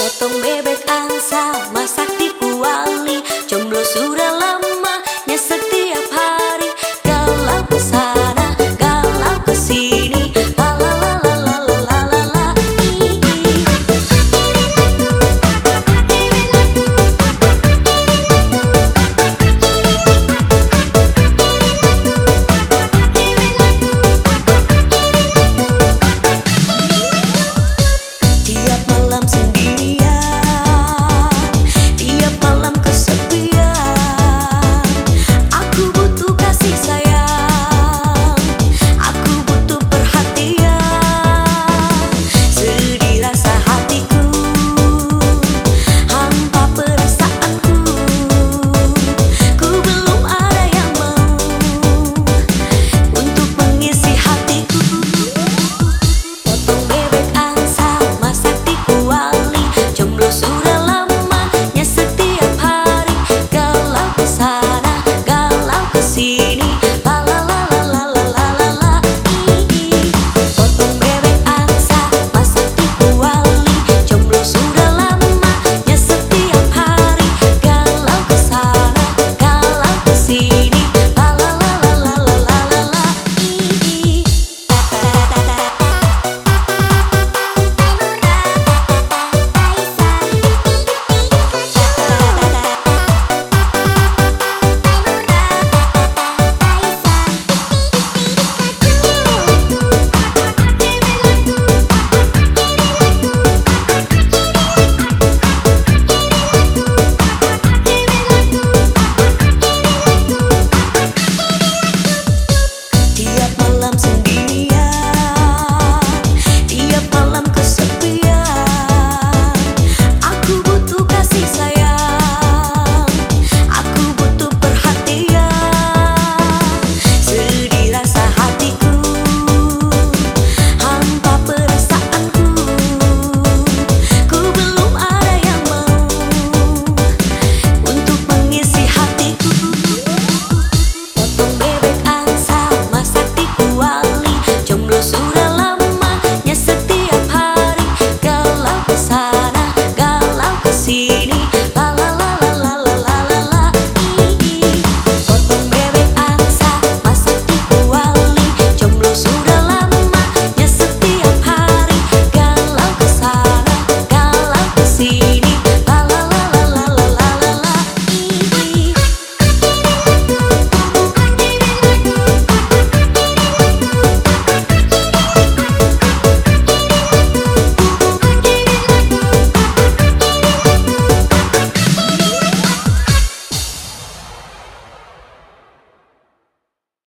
Potong bebek angsa, masak di kuali Jomblo surat.